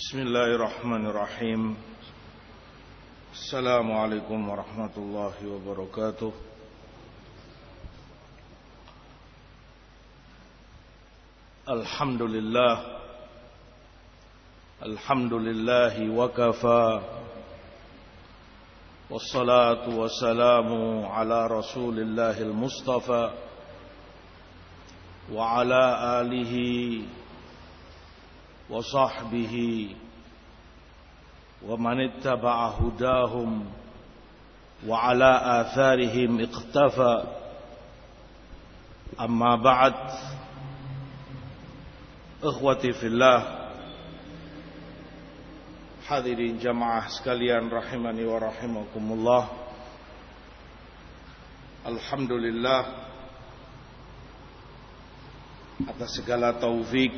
بسم الله الرحمن الرحيم. السلام عليكم ورحمة الله وبركاته. الحمد لله. الحمد لله وكفى. والصلاة والسلام على رسول الله المصطفى. وعلى آله وصحبه ومن اتبع هداهم وعلى آثارهم اقتفى. أما بعد إخوتي في الله حذرين جماعة سكاليان رحمني ورحمكم الله. الحمد لله atas segala taufik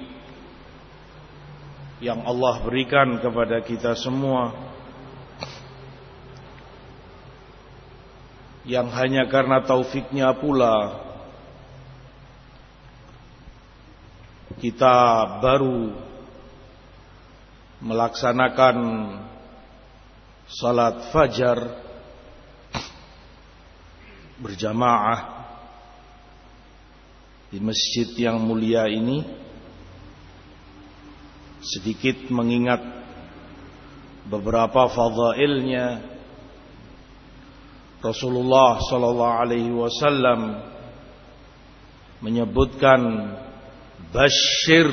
yang Allah berikan kepada kita semua yang hanya karena taufiknya pula kita baru melaksanakan salat fajar berjamaah di masjid yang mulia ini sedikit mengingat beberapa fadailnya. Rasulullah sallallahu alaihi wasallam menyebutkan bashir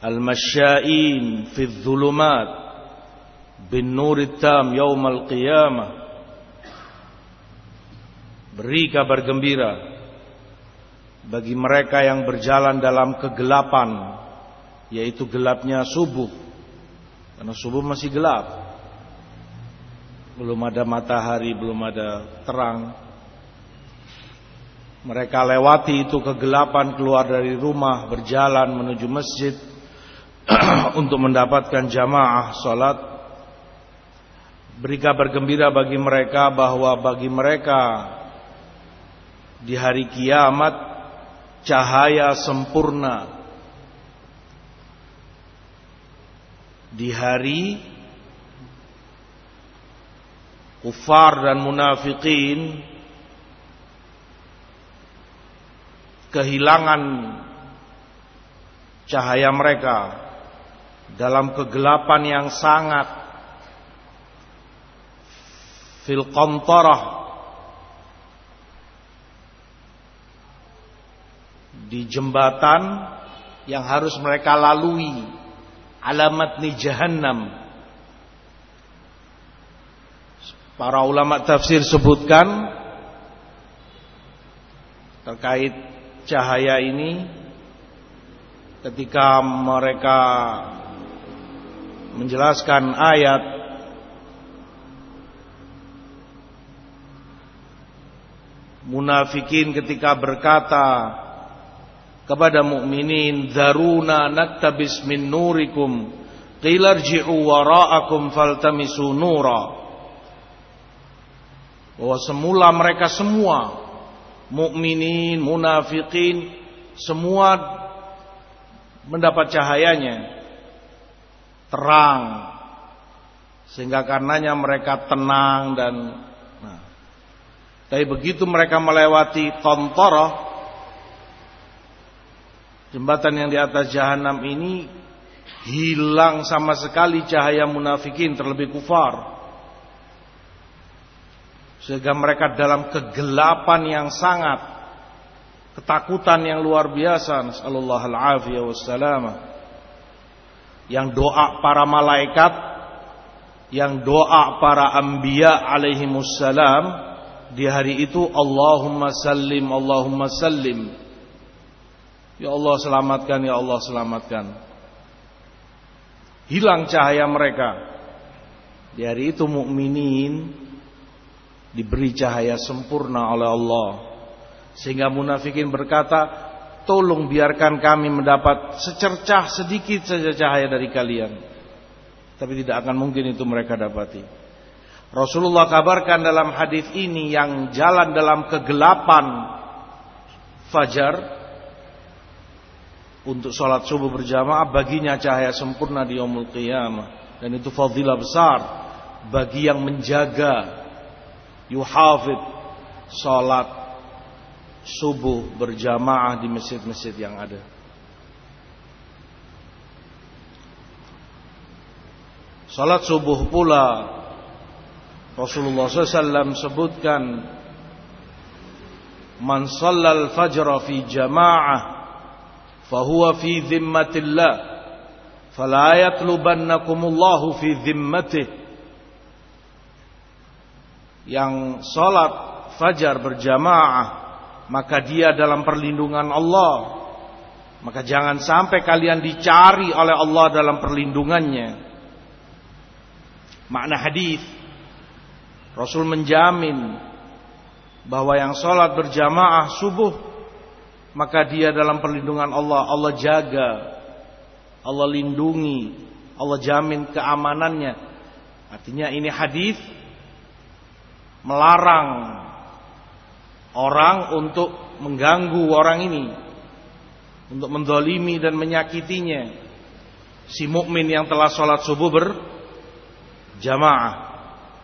al-masya'in fi dhulumat bin nur tam yaumal qiyamah beri kabar gembira bagi mereka yang berjalan dalam kegelapan yaitu gelapnya subuh. Karena subuh masih gelap. Belum ada matahari belum ada terang. Mereka lewati itu kegelapan keluar dari rumah berjalan menuju masjid untuk mendapatkan jamaah salat beri kabar gembira bagi mereka bahwa bagi mereka di hari kiamat cahaya sempurna di hari kufar dan munafikin kehilangan cahaya mereka dalam kegelapan yang sangat fil di jembatan yang harus mereka lalui alamat ni jahannam. Para ulama tafsir sebutkan terkait cahaya ini ketika mereka menjelaskan ayat munafikin ketika berkata kepada mukminin daruna naktabis min nurikum qila irji'u wara'akum faltamisu nura bahwa semula mereka semua mukminin munafikin semua mendapat cahayanya terang sehingga karenanya mereka tenang dan nah. tapi begitu mereka melewati kontoroh jembatan yang di atas jahanam ini hilang sama sekali cahaya munafikin terlebih kufar. Sehingga mereka dalam kegelapan yang sangat ketakutan yang luar biasa. Nasallallahu alaihi wasallam yang doa para malaikat, yang doa para anbiya alaihi wassalam di hari itu Allahumma sallim, Allahumma sallim. Ya Allah selamatkan, ya Allah selamatkan. Hilang cahaya mereka. Di hari itu mukminin diberi cahaya sempurna oleh Allah. Sehingga munafikin berkata, Tolong biarkan kami mendapat secercah sedikit saja cahaya dari kalian. Tapi tidak akan mungkin itu mereka dapati. Rasulullah kabarkan dalam hadis ini yang jalan dalam kegelapan fajar untuk sholat subuh berjamaah baginya cahaya sempurna di yaumul qiyamah dan itu fadilah besar bagi yang menjaga yuhafid sholat subuh berjamaah di masjid-masjid yang ada. Salat subuh pula Rasulullah SAW sebutkan Man sallal fajra fi jama'ah fahuwa fi dhimmatillah fala yatlubannakumullahu fi dhimmatih yang salat fajar berjamaah maka dia dalam perlindungan Allah. Maka jangan sampai kalian dicari oleh Allah dalam perlindungannya. Makna hadis Rasul menjamin bahwa yang sholat berjamaah subuh maka dia dalam perlindungan Allah. Allah jaga, Allah lindungi, Allah jamin keamanannya. Artinya ini hadis melarang orang untuk mengganggu orang ini, untuk mendolimi dan menyakitinya. Si mukmin yang telah sholat subuh berjamaah,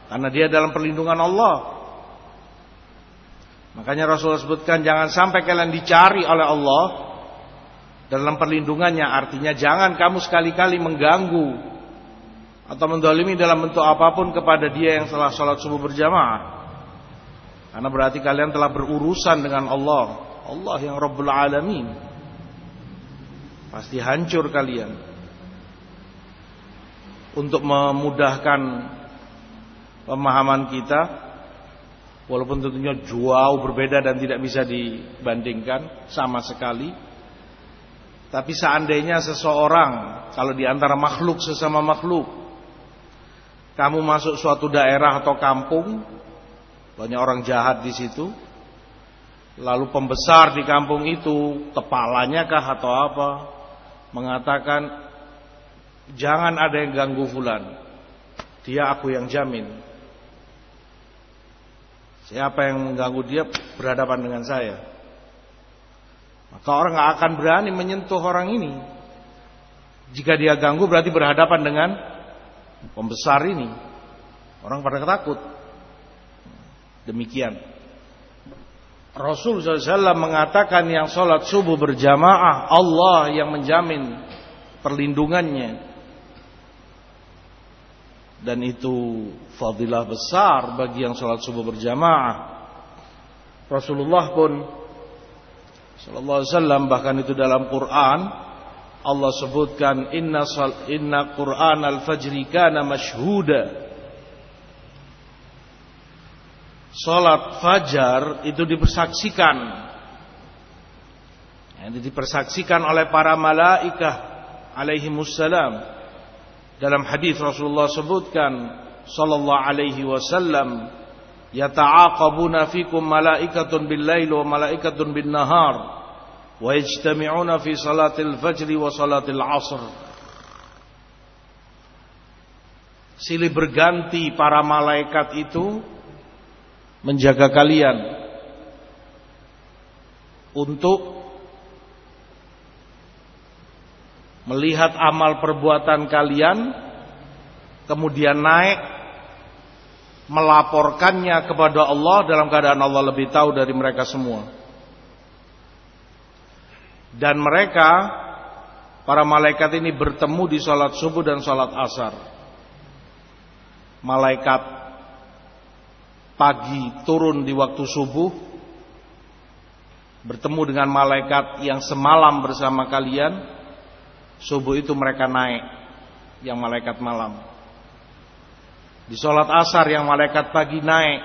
karena dia dalam perlindungan Allah. Makanya Rasulullah sebutkan jangan sampai kalian dicari oleh Allah dalam perlindungannya. Artinya jangan kamu sekali-kali mengganggu atau mendolimi dalam bentuk apa pun kepada dia yang telah sholat subuh berjamaah. Karena berarti kalian telah berurusan dengan Allah. Allah yang Rabbul Alamin. Pasti hancur kalian. Untuk memudahkan pemahaman kita, walaupun tentunya jauh berbeda dan tidak bisa dibandingkan sama sekali. Tapi seandainya seseorang kalau di antara makhluk sesama makhluk kamu masuk suatu daerah atau kampung banyak orang jahat di situ lalu pembesar di kampung itu kepalanya kah atau apa mengatakan jangan ada yang ganggu fulan dia aku yang jamin Siapa yang mengganggu dia berhadapan dengan saya. Maka orang nggak akan berani menyentuh orang ini. Jika dia ganggu berarti berhadapan dengan pembesar ini. Orang pada takut. Demikian. Rasul SAW mengatakan yang sholat subuh berjamaah Allah yang menjamin perlindungannya dan itu fadilah besar bagi yang sholat subuh berjamaah. Rasulullah pun Sallallahu Alaihi Wasallam bahkan itu dalam Quran Allah sebutkan inna sal, inna Quran al fajri kana mashhuda. Salat fajar itu dipersaksikan. Yang dipersaksikan oleh para malaikat alaihi wassalam dalam hadis Rasulullah sebutkan sallallahu alaihi wasallam yata'aqabuna fikum malaikatun bil lail wa malaikatun bin nahar wa yajtami'una fi salatil fajri wa salatil asr. Silih berganti para malaikat itu menjaga kalian untuk melihat amal perbuatan kalian kemudian naik melaporkannya kepada Allah dalam keadaan Allah lebih tahu dari mereka semua. Dan mereka para malaikat ini bertemu di sholat subuh dan sholat asar. Malaikat pagi turun di waktu subuh bertemu dengan malaikat yang semalam bersama kalian Subuh itu mereka naik Yang malaikat malam. Di sholat asar yang malaikat pagi naik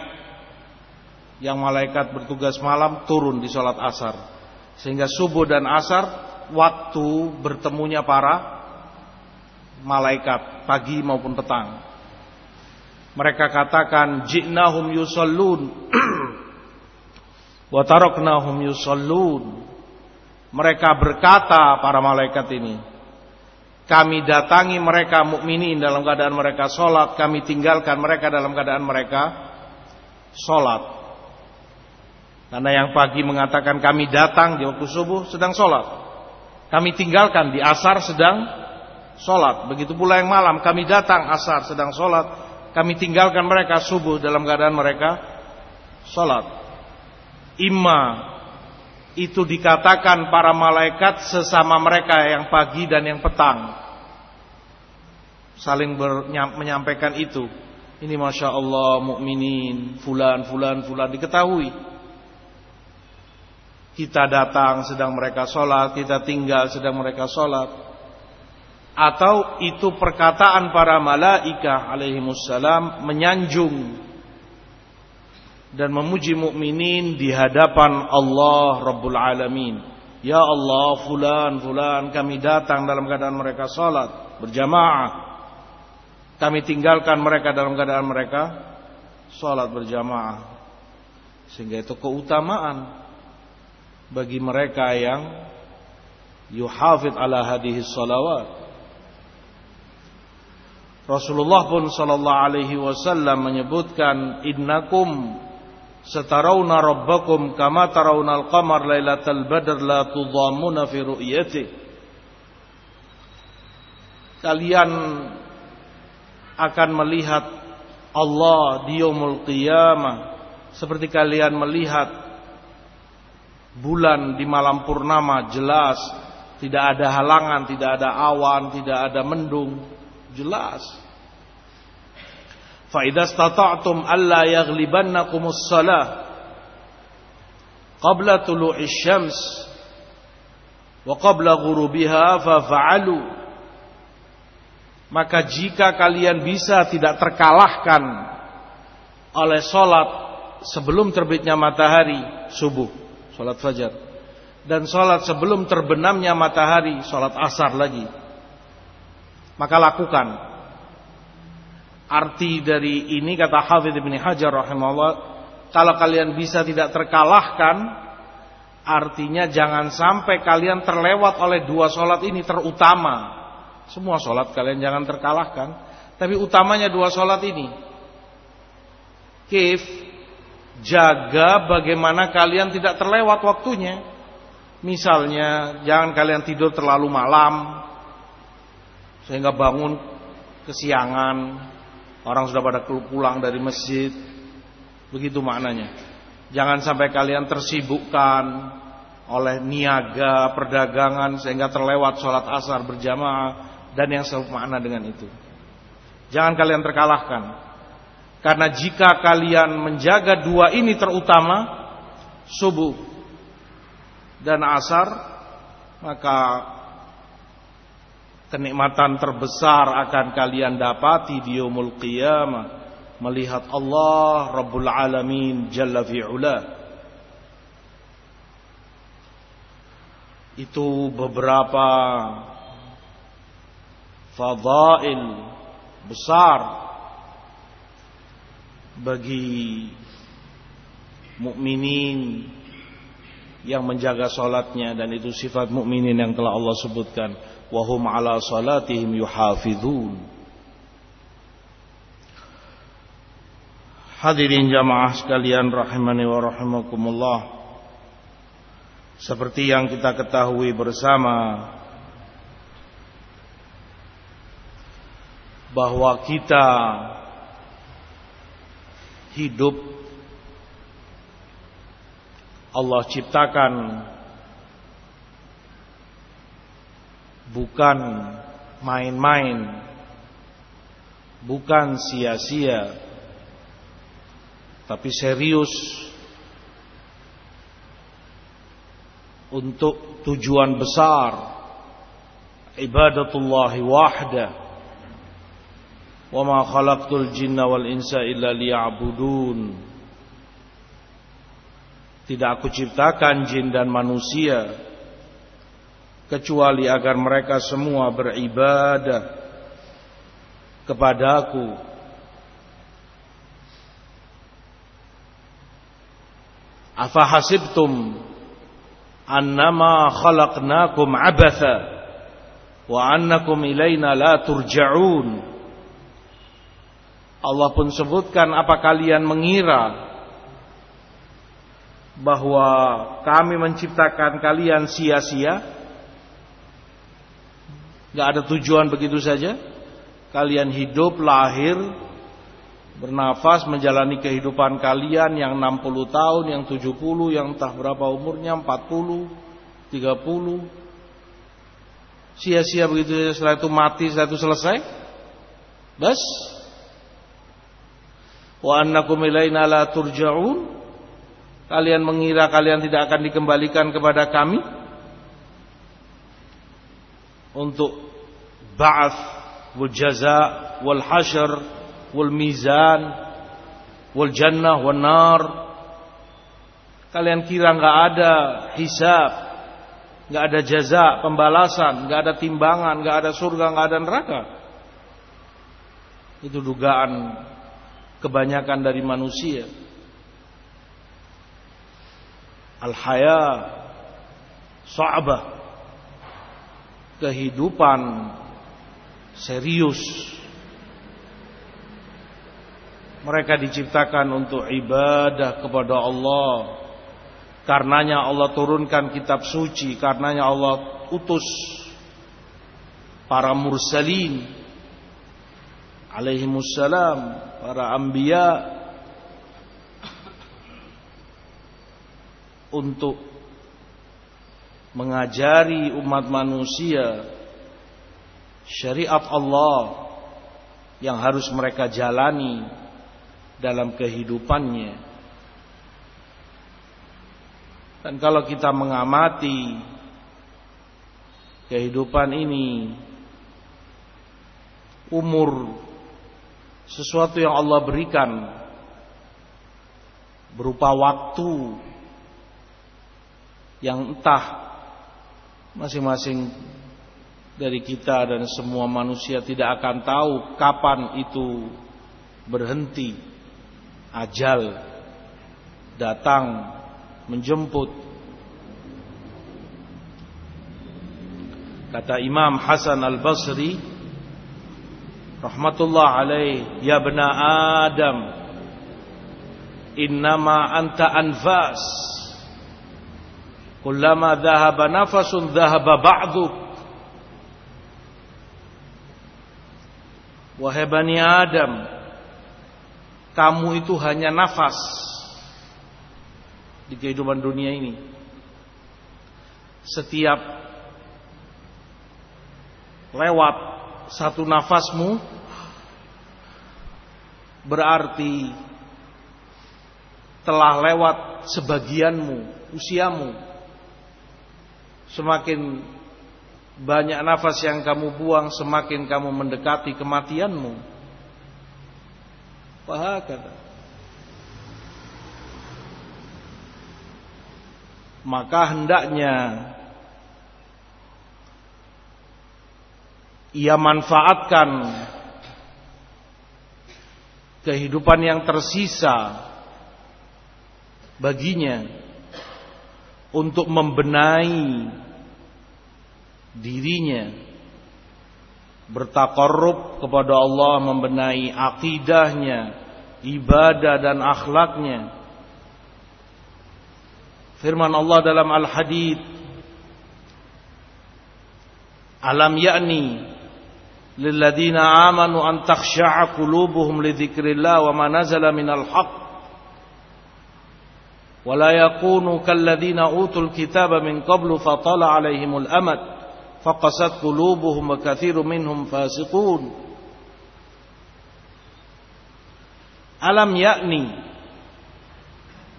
Yang malaikat bertugas malam turun di sholat asar. Sehingga subuh dan asar Waktu bertemunya para Malaikat Pagi maupun petang. Mereka katakan Ji'nahum yusallun. Wataroknahum yusallun. Mereka berkata para malaikat ini kami datangi mereka mukminin dalam keadaan mereka sholat. Kami tinggalkan mereka dalam keadaan mereka sholat. Karena yang pagi mengatakan kami datang di waktu subuh sedang sholat. Kami tinggalkan di asar sedang sholat. Begitu pula yang malam kami datang asar sedang sholat. Kami tinggalkan mereka subuh dalam keadaan mereka sholat. Imma itu dikatakan para malaikat sesama mereka yang pagi dan yang petang. Saling menyampaikan itu. Ini masya Allah mukminin fulan fulan fulan diketahui. Kita datang sedang mereka sholat, kita tinggal sedang mereka sholat. Atau itu perkataan para malaika alaihimussalam menyanjung dan memuji mukminin di hadapan Allah Rabbul Alamin. Ya Allah, fulan, fulan, kami datang dalam keadaan mereka sholat berjamaah. Kami tinggalkan mereka dalam keadaan mereka sholat berjamaah. Sehingga itu keutamaan bagi mereka yang yuhafid ala hadihis salawat. Rasulullah pun sallallahu alaihi wasallam menyebutkan innakum satarawna rabbakum kama tarawna al-qamar lailatal badr la tudhammuna fi ru'yati. Kalian akan melihat Allah di yaumul qiyamah seperti kalian melihat bulan di malam purnama jelas tidak ada halangan, tidak ada awan, tidak ada mendung, jelas. Fa idza stata'tum alla yaghlibannakumus salah qabla tulu'isy syams wa qabla ghurubiha fa fa'alu. Maka jika kalian bisa tidak terkalahkan oleh salat sebelum terbitnya matahari subuh Sholat fajar Dan sholat sebelum terbenamnya matahari Sholat asar lagi Maka lakukan Arti dari ini kata Hafidh bin Hajar rahimahullah Kalau kalian bisa tidak terkalahkan Artinya jangan sampai kalian terlewat oleh dua sholat ini terutama Semua sholat kalian jangan terkalahkan Tapi utamanya dua sholat ini Kif Jaga bagaimana kalian tidak terlewat waktunya. Misalnya, jangan kalian tidur terlalu malam sehingga bangun kesiangan. Orang sudah pada pulang dari masjid. Begitu maknanya. Jangan sampai kalian tersibukkan oleh niaga perdagangan sehingga terlewat sholat asar berjamaah dan yang semakna dengan itu. Jangan kalian terkalahkan karena jika kalian menjaga dua ini terutama subuh dan asar maka kenikmatan terbesar akan kalian dapati di yaumul qiyamah. Melihat Allah Rabbul Alamin Jalla fi'ula itu beberapa fadail besar bagi mukminin yang menjaga salatnya dan itu sifat mukminin yang telah Allah sebutkan wahum ala salatihim yuhafizun. Hadirin jamaah sekalian rahimani wa rahimakumullah. Seperti yang kita ketahui bersama bahwa kita hidup Allah ciptakan bukan main-main, bukan sia-sia, tapi serius. Untuk tujuan besar. Ibadatullahi wahda wa ma khalaqtul jinna wal insa illa liya'budun. Tidak aku ciptakan jin dan manusia kecuali agar mereka semua beribadah kepadaku. Afa hasibtum annama khalaqnakum abatha wa annakum ilaina la turja'un Allah pun sebutkan apa kalian mengira bahwa kami menciptakan kalian sia-sia Gak ada tujuan begitu saja. Kalian hidup, lahir, bernafas, menjalani kehidupan kalian yang 60 tahun, yang 70, yang entah berapa umurnya, 40, 30. Sia-sia begitu saja setelah itu mati, setelah itu selesai. Bas. Wa annakum ilaina la turja'un. Kalian mengira kalian tidak akan dikembalikan kepada kami untuk ba'ats wal jaza wal hasyr wal mizan wal jannah wal nar. Kalian kira nggak ada hisab nggak ada jaza pembalasan nggak ada timbangan nggak ada surga nggak ada neraka. Itu dugaan kebanyakan dari manusia. Al haya sa'bah kehidupan serius. Mereka diciptakan untuk ibadah kepada Allah. Karenanya Allah turunkan kitab suci, karenanya Allah utus para mursalin alaihi salam, para anbiya untuk mengajari umat manusia syariat Allah yang harus mereka jalani dalam kehidupannya. Dan kalau kita mengamati kehidupan ini umur sesuatu yang Allah berikan berupa waktu yang entah masing-masing dari kita dan semua manusia tidak akan tahu kapan itu berhenti ajal datang menjemput. Kata Imam Hasan Al-Basri rahmatullah alaih ya bena Adam innama anta anfas Kullama dhahaba nafasun dhahaba ba'du. Wahai Bani Adam, kamu itu hanya nafas di kehidupan dunia ini. Setiap lewat satu nafasmu berarti telah lewat sebagianmu, usiamu. Semakin banyak nafas yang kamu buang Semakin kamu mendekati kematianmu. Wahakata Maka hendaknya Ia manfaatkan Kehidupan yang tersisa Baginya Untuk membenahi dirinya bertakarrub kepada Allah membenahi akidahnya ibadah dan akhlaknya firman Allah dalam al-hadid alam ya'ni lilladina amanu an takhsha'a qulubuhum li dzikrillah wa ma nazala minal haqq ولا يكونوا كالذين أوتوا الكتاب من قبل فطال عليهم الأمد faqasat qulubuhum wa katsirun minhum fasiqun. Alam yakni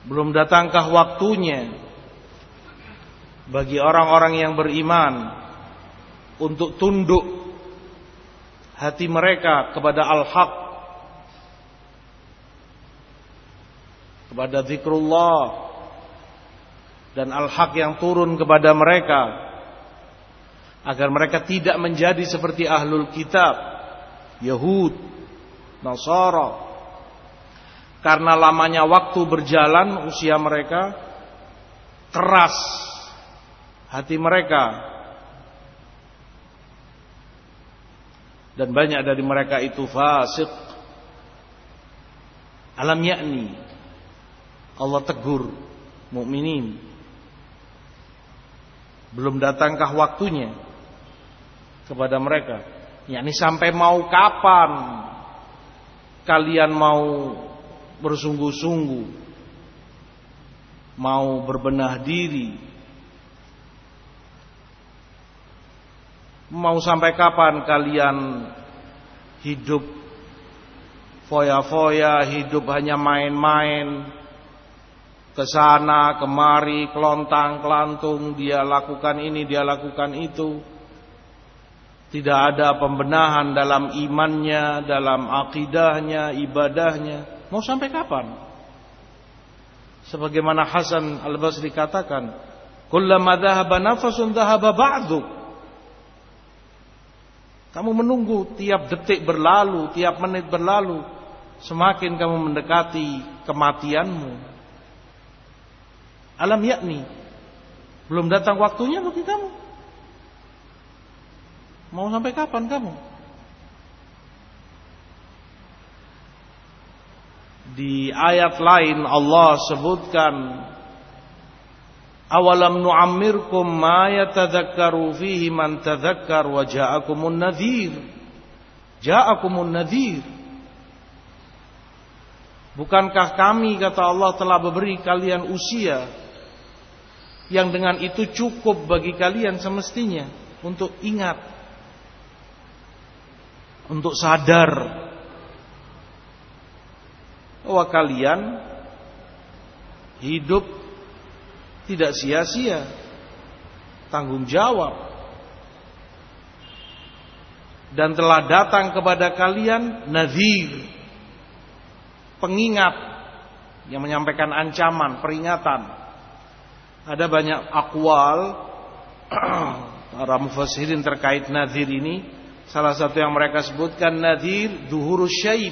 belum datangkah waktunya bagi orang-orang yang beriman untuk tunduk hati mereka kepada al-haq kepada zikrullah dan al-haq yang turun kepada mereka agar mereka tidak menjadi seperti ahlul kitab Yahud Nasara. Karena lamanya waktu berjalan usia mereka keras hati mereka. Dan banyak dari mereka itu fasik. Alam yakni Allah tegur mukminin. Belum datangkah waktunya kepada mereka. yakni sampai mau kapan kalian mau bersungguh-sungguh mau berbenah diri mau sampai kapan kalian hidup foya-foya hidup hanya main-main ke sana kemari kelontang kelantung dia lakukan ini dia lakukan itu tidak ada pembenahan dalam imannya, dalam akidahnya, ibadahnya. Mau sampai kapan? Sebagaimana Hasan Al-Basri katakan, "Kullama dhahaba nafasun dhahaba ba'du." Kamu menunggu tiap detik berlalu, tiap menit berlalu, semakin kamu mendekati kematianmu. Alam yakni belum datang waktunya bagi kamu. Mau sampai kapan kamu? Di ayat lain Allah sebutkan Awalam nu'ammirkum ma yatadhakkaru fihi man tadhakkar wa ja'akumun nadhir. Ja'akumun nadhir. Bukankah kami kata Allah telah memberi kalian usia yang dengan itu cukup bagi kalian semestinya untuk ingat untuk sadar. Bahwa kalian hidup tidak sia-sia, tanggung jawab, dan telah datang kepada kalian nazir, pengingat yang menyampaikan ancaman, peringatan. Ada banyak akwal para mufassirin terkait nazir ini Salah satu yang mereka sebutkan nadir duhurus syaib.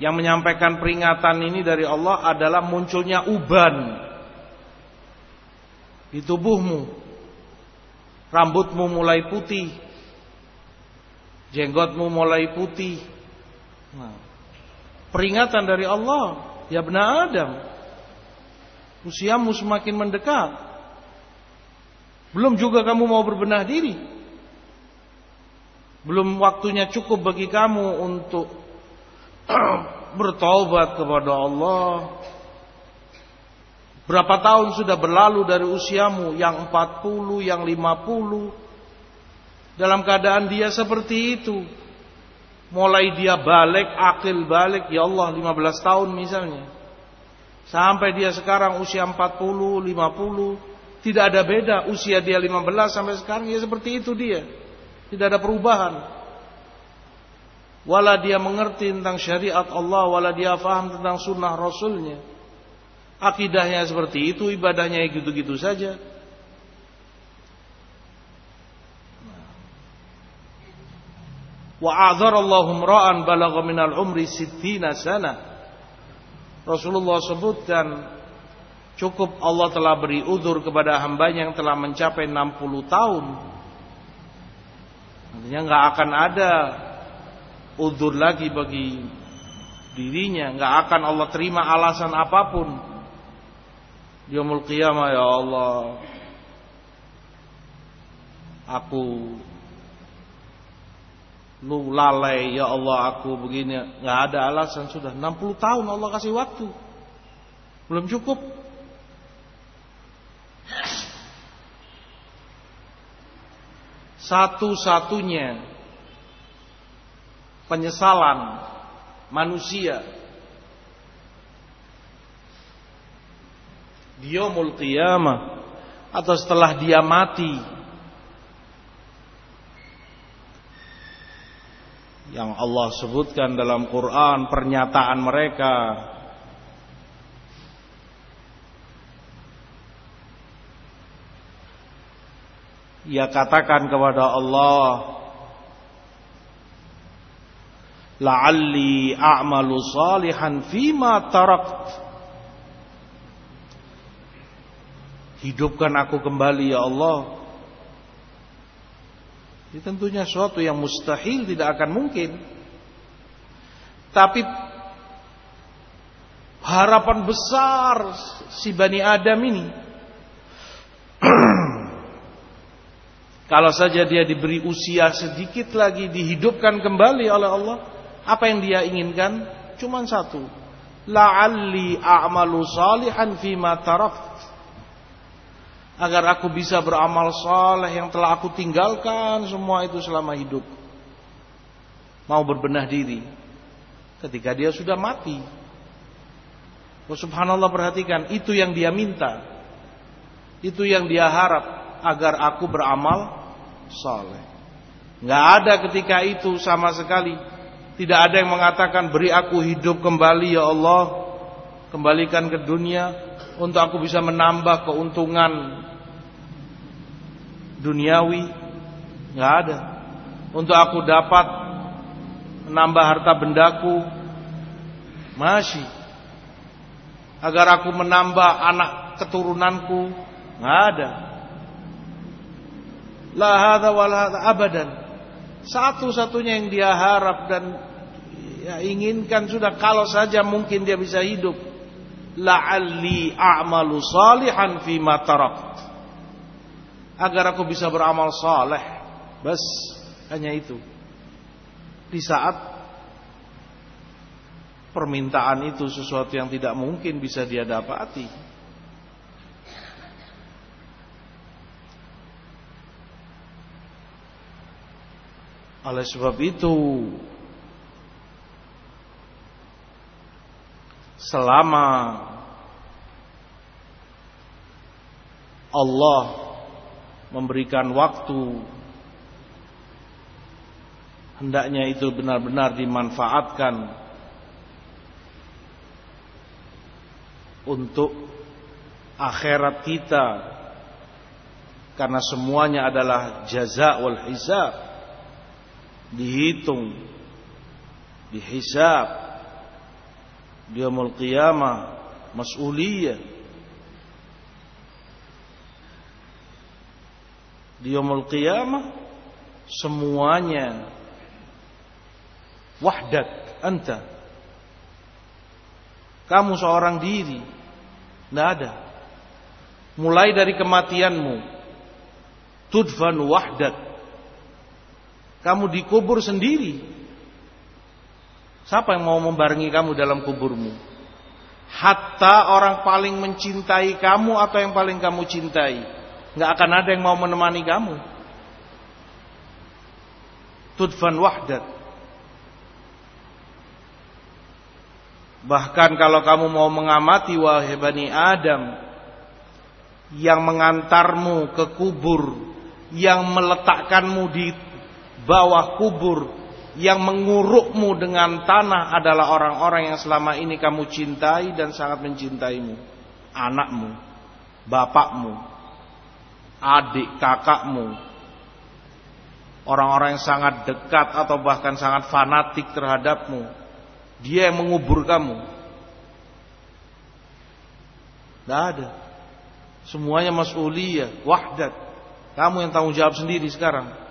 Yang menyampaikan peringatan ini dari Allah adalah munculnya uban di tubuhmu. Rambutmu mulai putih. Jenggotmu mulai putih. Nah, peringatan dari Allah, ya benar Adam. Usiamu semakin mendekat. Belum juga kamu mau berbenah diri. Belum waktunya cukup bagi kamu untuk bertobat kepada Allah. Berapa tahun sudah berlalu dari usiamu yang 40, yang 50. Dalam keadaan dia seperti itu. Mulai dia balik, akil balik, ya Allah 15 tahun misalnya. Sampai dia sekarang usia 40, 50, tidak ada beda usia dia 15 sampai sekarang ya seperti itu dia. Tidak ada perubahan. Wala dia mengerti tentang syariat Allah, wala dia faham tentang sunnah Rasulnya. Akidahnya seperti itu, ibadahnya gitu-gitu saja. Wa a'dzarallahu ra'an balagha minal umri sittina sana. Rasulullah sebutkan Cukup Allah telah beri udur kepada hambanya yang telah mencapai 60 tahun. Artinya nggak akan ada udur lagi bagi dirinya. nggak akan Allah terima alasan apa pun. Yaumul qiyamah ya Allah. Aku lu lalai ya Allah aku begini nggak ada alasan sudah 60 tahun Allah kasih waktu belum cukup satu-satunya penyesalan manusia. Di yaumul atau setelah dia mati yang Allah sebutkan dalam Quran pernyataan mereka ia katakan kepada Allah la'alli a'malu salihan fima tarakt. Hidupkan aku kembali ya Allah. Ini tentunya suatu yang mustahil tidak akan mungkin. Tapi harapan besar si Bani Adam ini Kalau saja dia diberi usia sedikit lagi dihidupkan kembali oleh Allah, apa yang dia inginkan? Cuma satu. La'alli a'malu salihan fima tarakt. Agar aku bisa beramal saleh yang telah aku tinggalkan semua itu selama hidup. Mau berbenah diri. Ketika dia sudah mati. Oh, subhanallah perhatikan, itu yang dia minta. Itu yang dia harap agar aku beramal saleh. Nggak ada ketika itu sama sekali. Tidak ada yang mengatakan beri aku hidup kembali ya Allah. Kembalikan ke dunia untuk aku bisa menambah keuntungan duniawi. Nggak ada. Untuk aku dapat menambah harta bendaku. Masih. Agar aku menambah anak keturunanku. Nggak ada. La hadza wal hadza abadan. Satu-satunya yang dia harap dan ya, inginkan sudah kalau saja mungkin dia bisa hidup. La'alli a'malu salihan fi ma. Agar aku bisa beramal saleh. Bas, hanya itu. Di saat permintaan itu sesuatu yang tidak mungkin bisa dia dapati. Oleh sebab itu selama Allah memberikan waktu hendaknya itu benar-benar dimanfaatkan untuk akhirat kita. Karena semuanya adalah jaza wal hisab dihitung dihisab di yaumul qiyamah mas'uliyah. Di yaumul qiyamah semuanya wahdat anta. Kamu seorang diri tidak ada. Mulai dari kematianmu tudfan wahdat kamu dikubur sendiri. Siapa yang mau membarengi kamu dalam kuburmu? Hatta orang paling mencintai kamu atau yang paling kamu cintai. Nggak akan ada yang mau menemani kamu. Tudfan wahdat. Bahkan kalau kamu mau mengamati wahai Bani Adam yang mengantarmu ke kubur, yang meletakkanmu di bawah kubur yang mengurukmu dengan tanah adalah orang-orang yang selama ini kamu cintai dan sangat mencintaimu. Anakmu, bapakmu, adik kakakmu, orang-orang yang sangat dekat atau bahkan sangat fanatik terhadapmu. Dia yang mengubur kamu. Tidak ada. Semuanya mas'uliyah, wahdat. Kamu yang tanggung jawab sendiri sekarang.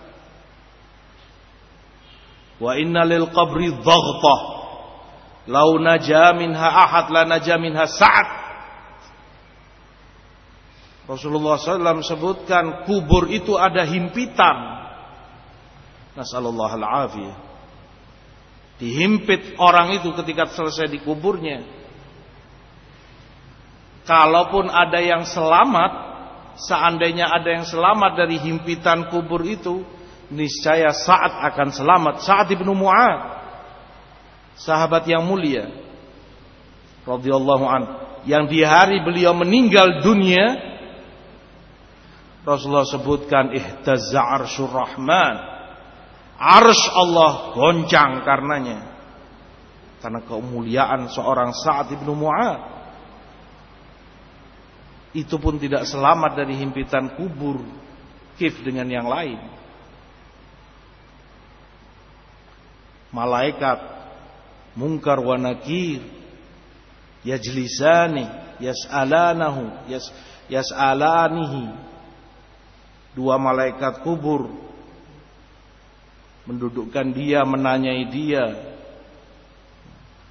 Wa inna lil qabri dhaghta. Lau naja minha ahad la naja minha sa'ad. Rasulullah SAW sebutkan kubur itu ada himpitan. Nasallallahu al-afiyah. Dihimpit orang itu ketika selesai dikuburnya. Kalaupun ada yang selamat, seandainya ada yang selamat dari himpitan kubur itu, niscaya saat akan selamat. Saat ibnu Mu'ad, sahabat yang mulia, radhiyallahu an, yang di hari beliau meninggal dunia, Rasulullah sebutkan ihtazza arsyur rahman. Arsh Allah goncang karenanya. Karena kemuliaan seorang Sa'ad ibnu Mu'ad. Itu pun tidak selamat dari himpitan kubur. Kif dengan yang lain. Malaikat mungkar wa nakir yajlisani yas'alanahu yas yas'alanihi. Dua malaikat kubur mendudukkan dia menanyai dia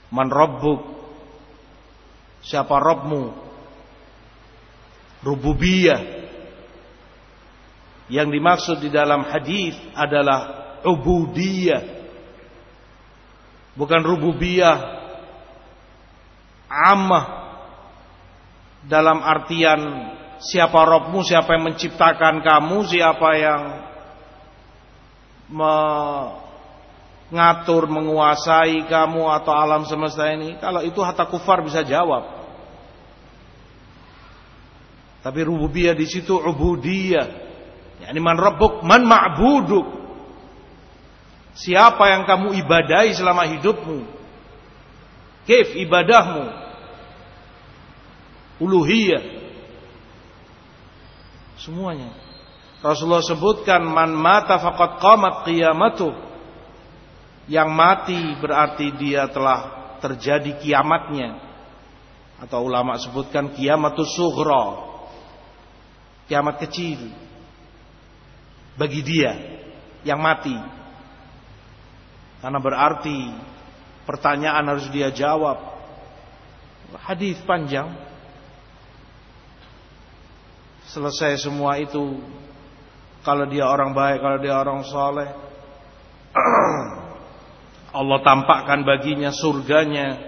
man rabbuk? Siapa rabbmu? Rububiyah. Yang dimaksud di dalam hadis adalah ubudiyah. Bukan rububiyah ammah dalam artian siapa Robmu, siapa yang menciptakan kamu, siapa yang mengatur, menguasai kamu atau alam semesta ini. Kalau itu hatta kufar bisa jawab. Tapi rububiyah di situ ubudiyah. Yani man rabbuk, man ma'buduk. Siapa yang kamu ibadahi selama hidupmu? Kif ibadahmu? Uluhiyah. Semuanya. Rasulullah sebutkan man mata faqad qamat qiyamatuh. Yang mati berarti dia telah terjadi kiamatnya. Atau ulama sebutkan kiamatus sughra kiamat kecil bagi dia yang mati. Karena berarti pertanyaan harus dia jawab. Hadis panjang. Selesai semua itu kalau dia orang baik, kalau dia orang soleh, Allah tampakkan baginya surganya,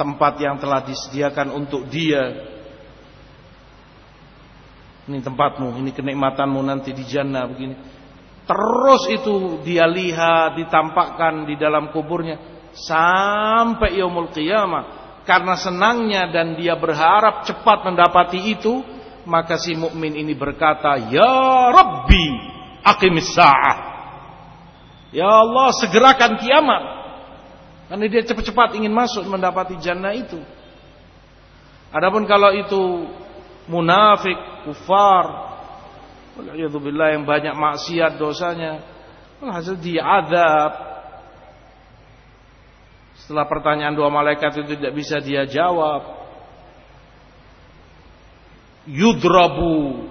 tempat yang telah disediakan untuk dia ini tempatmu, ini kenikmatanmu nanti di jannah begini. Terus itu dia lihat, ditampakkan di dalam kuburnya sampai yaumul qiyamah. Karena senangnya dan dia berharap cepat mendapati itu, maka si mukmin ini berkata, "Ya Rabbi, aqimis sa'ah." Ya Allah, segerakan kiamat. Karena dia cepat-cepat ingin masuk mendapati jannah itu. Adapun kalau itu munafik, kufar, Alhamdulillah yang banyak maksiat dosanya, hasil diadab. Setelah pertanyaan dua malaikat itu tidak bisa dia jawab. Yudrabu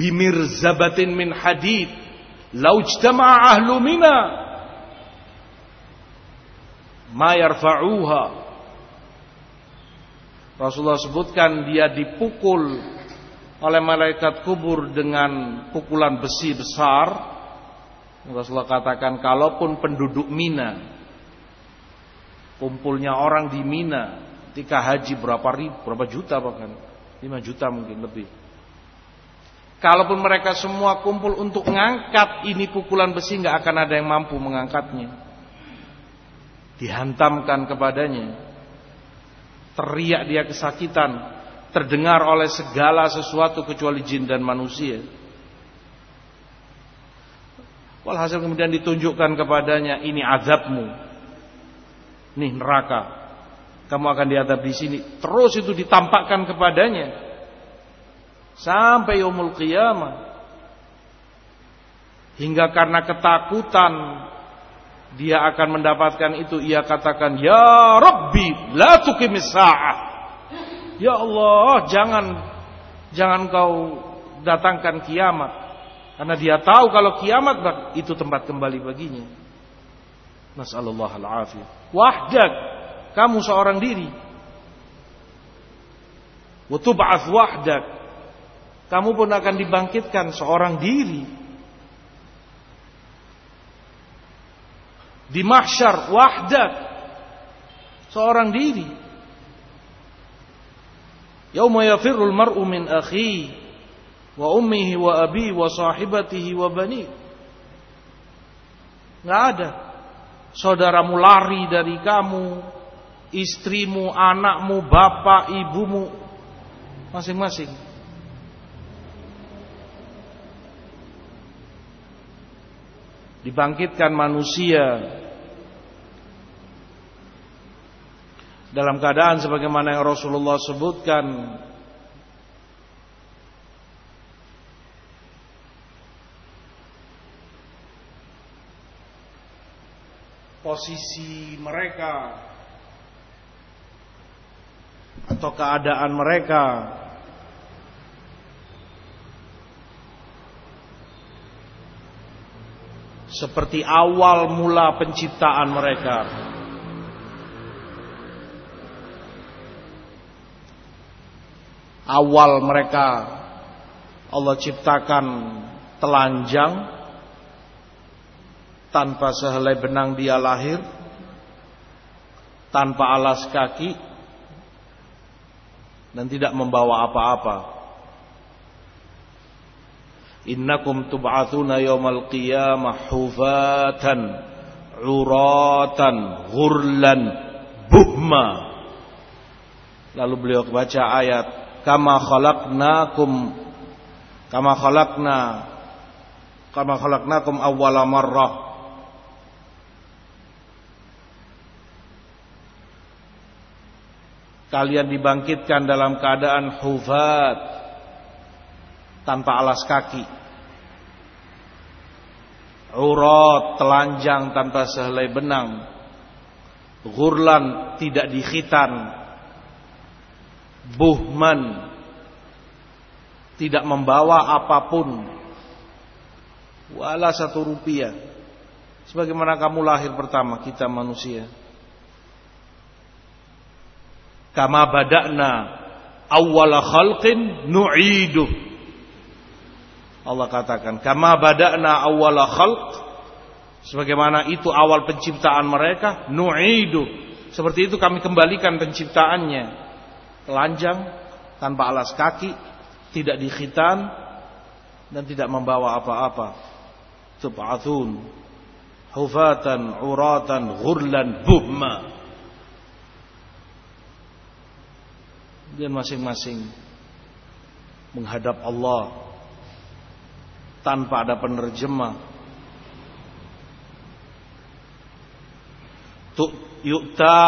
bimir zabatin min hadid. Lau ijtama'a ahlu mina. Ma yarfa'uha Rasulullah sebutkan dia dipukul oleh malaikat kubur dengan pukulan besi besar. Rasulullah katakan kalaupun penduduk Mina kumpulnya orang di Mina ketika haji berapa ribu, berapa juta bahkan 5 juta mungkin lebih. Kalaupun mereka semua kumpul untuk mengangkat ini pukulan besi nggak akan ada yang mampu mengangkatnya. Dihantamkan kepadanya teriak dia kesakitan, terdengar oleh segala sesuatu kecuali jin dan manusia. Walhasil kemudian ditunjukkan kepadanya ini azabmu. Nih neraka. Kamu akan diadab di sini. Terus itu ditampakkan kepadanya sampai yaumul qiyamah. Hingga karena ketakutan dia akan mendapatkan itu ia katakan ya Rabbi la tuqimis sa'ah ya Allah jangan jangan kau datangkan kiamat. Karena dia tahu kalau kiamat itu tempat kembali baginya. Nasallallahu alafiyah. Wahdak kamu seorang diri. Wa wahdak kamu pun akan dibangkitkan seorang diri. Di mahsyar wahdat seorang diri yauma yafirul mar'u min akhi wa ummihi wa abi wa sahibatihi wa bani. Nggak ada. Saudaramu lari dari kamu istrimu anakmu bapak ibumu masing-masing. Dibangkitkan manusia dalam keadaan sebagaimana yang Rasulullah sebutkan posisi mereka atau keadaan mereka seperti awal mula penciptaan mereka awal mereka Allah ciptakan telanjang. Tanpa sehelai benang dia lahir. Tanpa alas kaki. Dan tidak membawa apa-apa. Innakum tub'atsuna yawmal qiyamah hufatan uratan ghurlan buhma. Lalu beliau baca ayat kama khalaqnakum kama khalaqna kama khalaqnakum awwala marrah. Kalian dibangkitkan dalam keadaan hufat tanpa alas kaki. Urat telanjang tanpa sehelai benang. Gurlan tidak dikhitan buhman. Tidak membawa apa pun. Wala satu rupiah. Sebagaimana kamu lahir pertama kita manusia. Kama bada'na awwala khalqin nu'idu. Allah katakan kama bada'na awwala khalq. Sebagaimana itu awal penciptaan mereka nu'idu. Seperti itu kami kembalikan penciptaannya telanjang tanpa alas kaki tidak dikhitan dan tidak membawa apa-apa. Tub'atsun hufatan uratan ghurlan buhma. Dia masing-masing menghadap Allah tanpa ada penerjemah. Tu yu'ta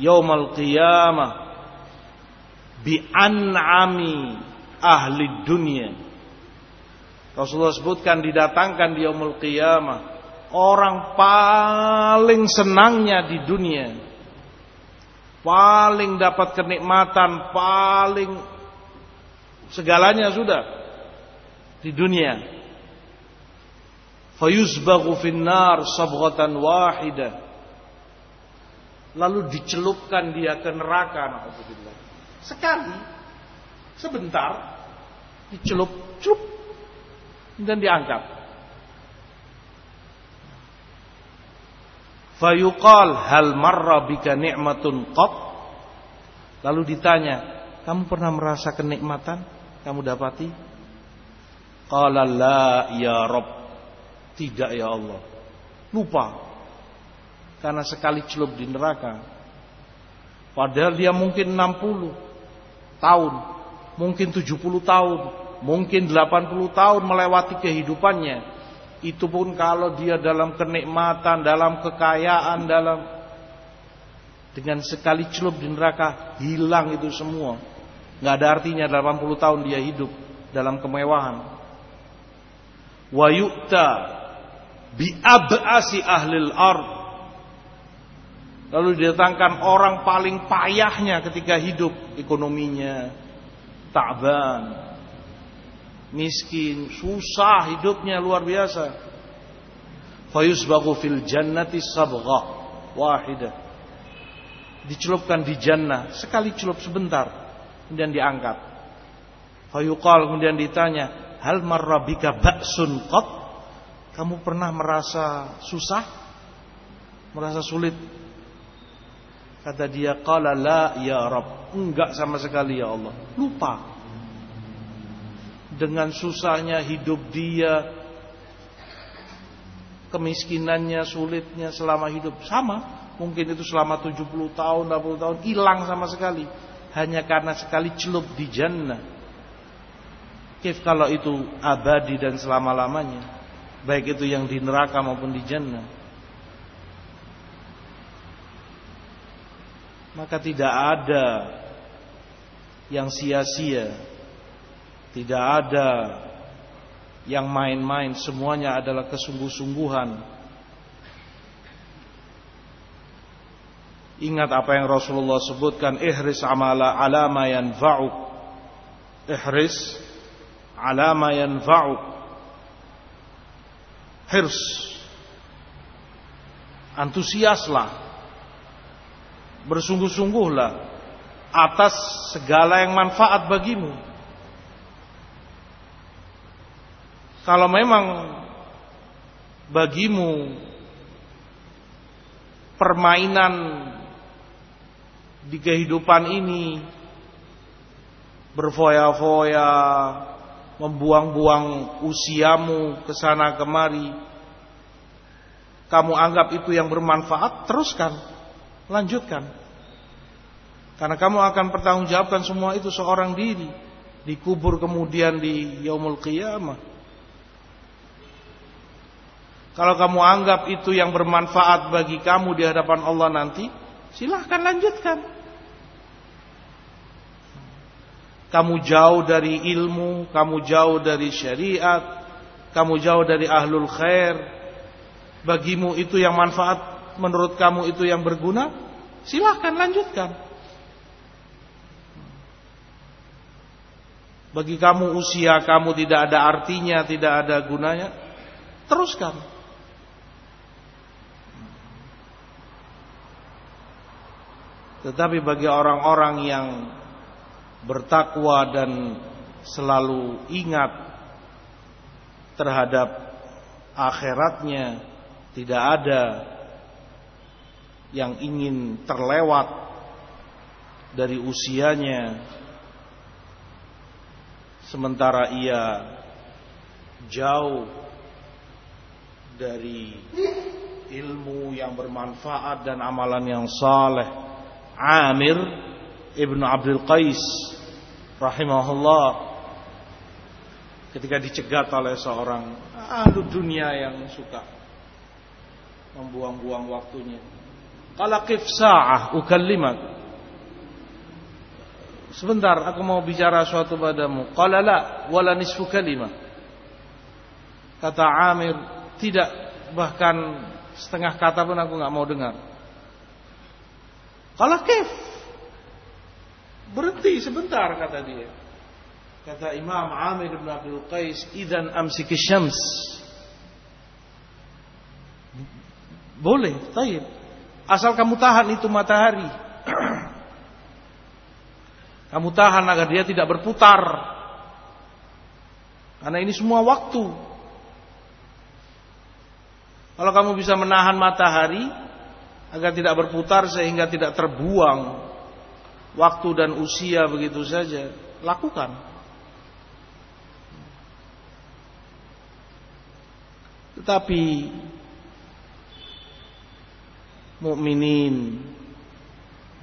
yaumal qiyamah bi an'ami ahli dunia. Rasulullah sebutkan didatangkan di yaumul qiyamah orang paling senangnya di dunia. Paling dapat kenikmatan, paling segalanya sudah di dunia. Fayuzbaghu finnar sabghatan wahidah. Lalu dicelupkan dia ke neraka. Alhamdulillah sekali sebentar dicelup celup dan diangkat. Fayuqal hal marra bika ni'matun qat? Lalu ditanya kamu pernah merasa kenikmatan kamu dapati? Qala la ya rob. Tidak ya Allah. Lupa. Karena sekali celup di neraka. Padahal dia mungkin 60 tahun, mungkin 70 tahun, mungkin 80 tahun melewati kehidupannya. Itu pun kalau dia dalam kenikmatan, dalam kekayaan, dalam dengan sekali celup di neraka hilang itu semua. Nggak ada artinya 80 tahun dia hidup dalam kemewahan. Wa yu'ta bi ab'asi ahlil ard. Lalu didatangkan orang paling payahnya ketika hidup ekonominya, ta'ban, miskin, susah hidupnya luar biasa. Fayusbagu fil jannati sabgha wahidah. Dicelupkan di jannah, sekali celup sebentar, kemudian diangkat. Fayuqal kemudian ditanya, "Hal marrabika ba'sun qat?" Kamu pernah merasa susah? Merasa sulit Kata dia, qala la ya Rabb. Enggak sama sekali ya Allah. Lupa. Dengan susahnya hidup dia, kemiskinannya, sulitnya selama hidup sama. Mungkin itu selama 70 tahun, 60 tahun hilang sama sekali. Hanya karena sekali celup di jannah. Kif kalau itu abadi dan selama-lamanya. Baik itu yang di neraka maupun di jannah. Maka tidak ada yang sia-sia, tidak ada yang main-main, semuanya adalah kesungguh-sungguhan. Ingat apa yang Rasulullah sebutkan, ihris amala alama yanfa'uk. Ihris alama yanfa'uk. Hirs. Antusiaslah bersungguh-sungguhlah atas segala yang manfaat bagimu. Kalau memang bagimu permainan di kehidupan ini berfoya-foya, membuang-buang usiamu ke sana kemari. Kamu anggap itu yang bermanfaat, teruskan, lanjutkan. Karena kamu akan pertanggungjawabkan semua itu seorang diri, dikubur kemudian di yaumul qiyamah. Kalau kamu anggap itu yang bermanfaat bagi kamu di hadapan Allah nanti, silahkan lanjutkan. Kamu jauh dari ilmu, kamu jauh dari syariat, kamu jauh dari ahlul khair. Bagimu itu yang manfaat, menurut kamu itu yang berguna, silahkan lanjutkan. Bagi kamu usia kamu tidak ada artinya, tidak ada gunanya, teruskan. Tetapi bagi orang-orang yang bertakwa dan selalu ingat terhadap akhiratnya tidak ada yang ingin terlewat dari usianya sementara ia jauh dari ilmu yang bermanfaat dan amalan yang saleh Amir Ibnu Abdul Qais rahimahullah ketika dicegat oleh seorang ahlu dunia yang suka membuang-buang waktunya. Qala qif sa'ah ukallimak. Sebentar aku mau bicara suatu padamu. Qala la wala nisfu kalimah. Kata Amir, tidak bahkan setengah kata pun aku nggak mau dengar. Qala kif Berhenti sebentar kata dia. Kata Imam Amir bin Abdul Qais, "Idzan amsik syams." Boleh, taib. Asal kamu tahan itu matahari. kamu tahan agar dia tidak berputar. Karena ini semua waktu. Kalau kamu bisa menahan matahari agar tidak berputar sehingga tidak terbuang waktu dan usia begitu saja, lakukan. Tetapi mukminin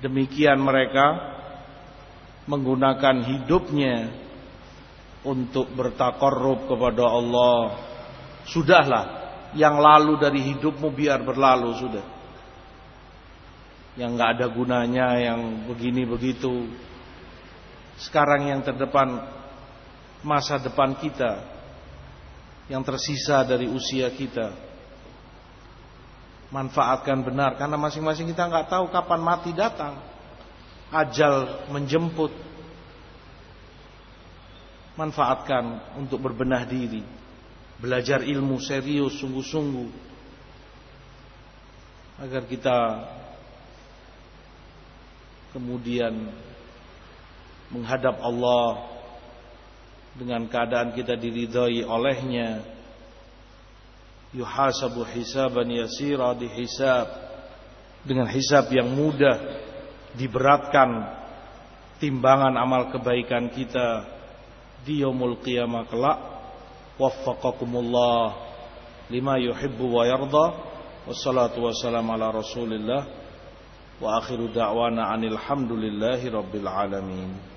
demikian mereka menggunakan hidupnya untuk bertakarrub kepada Allah. Sudahlah, yang lalu dari hidupmu biar berlalu sudah yang nggak ada gunanya, yang begini begitu. Sekarang yang terdepan masa depan kita, yang tersisa dari usia kita. Manfaatkan benar, karena masing-masing kita nggak tahu kapan mati datang, ajal menjemput. Manfaatkan untuk berbenah diri, belajar ilmu serius, sungguh-sungguh, agar kita kemudian menghadap Allah dengan keadaan kita diridhai olehnya yuhasabu hisaban yasira dihisab dengan hisab yang mudah diberatkan timbangan amal kebaikan kita di yaumul qiyamah kelak. Waffaqakumullah lima yuhibbu wa yarda. Wassalatu wassalamu ala rasulillah. Wa akhiru da'wana anil hamdulillahi rabbil alamin